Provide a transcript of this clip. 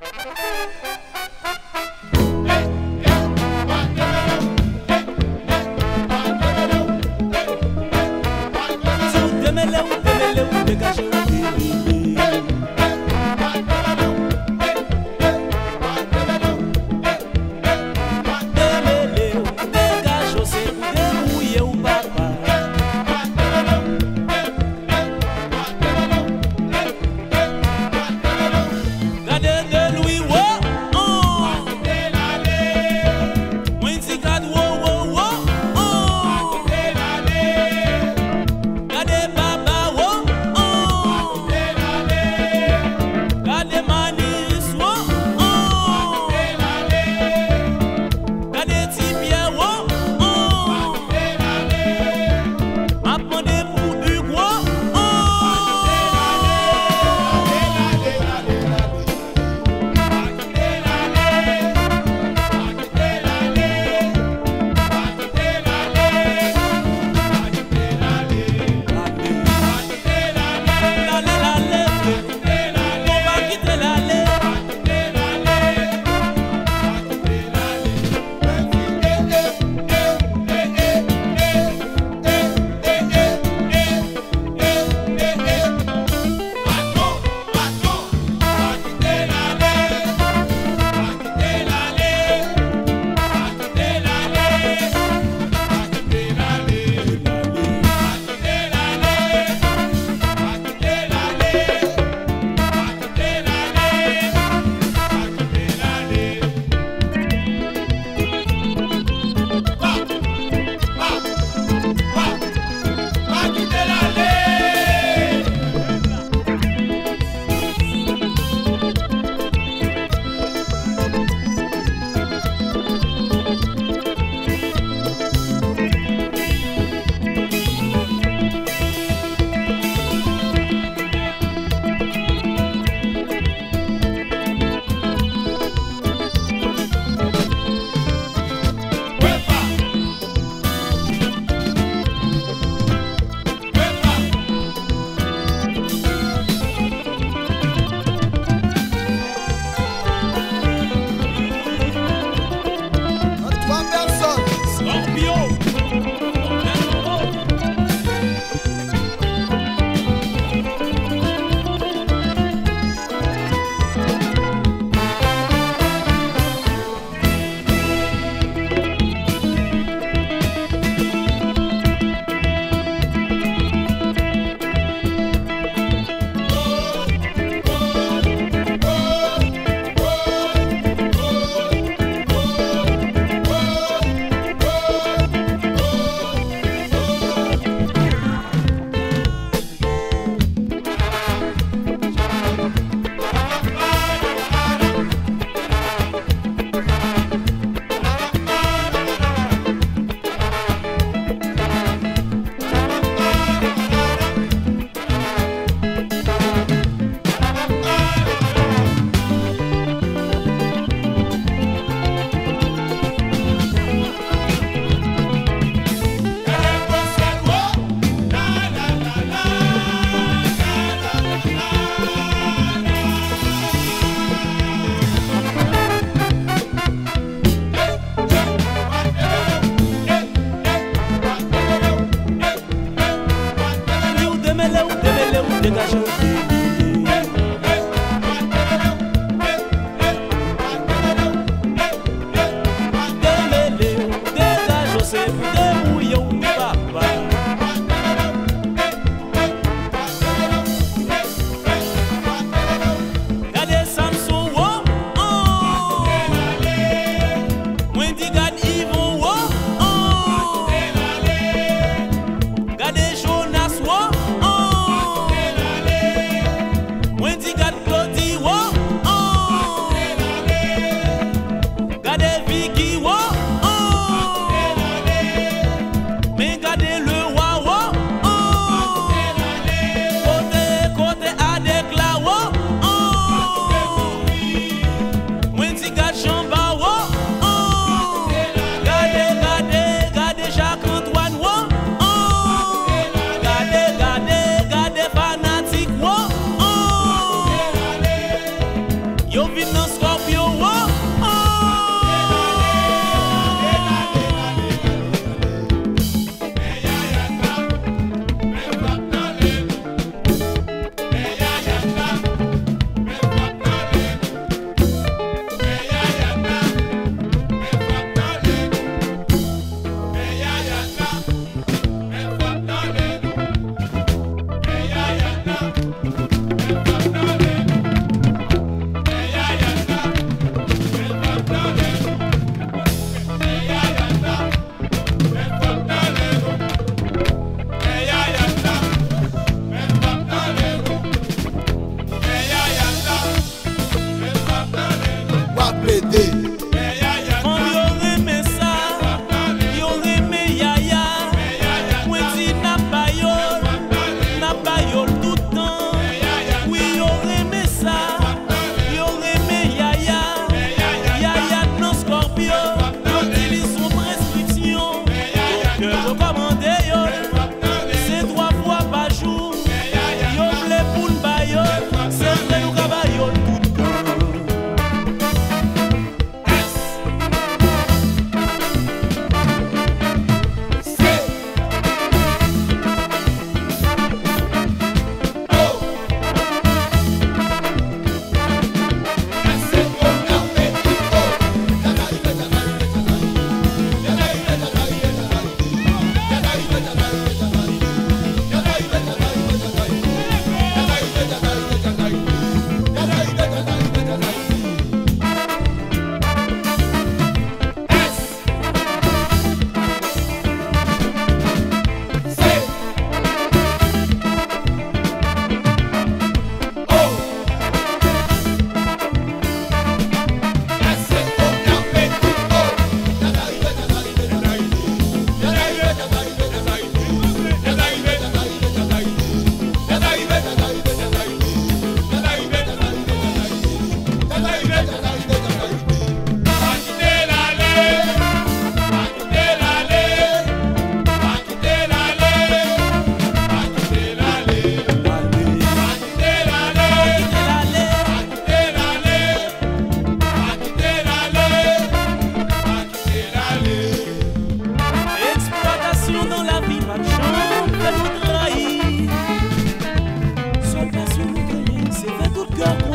Wow. Go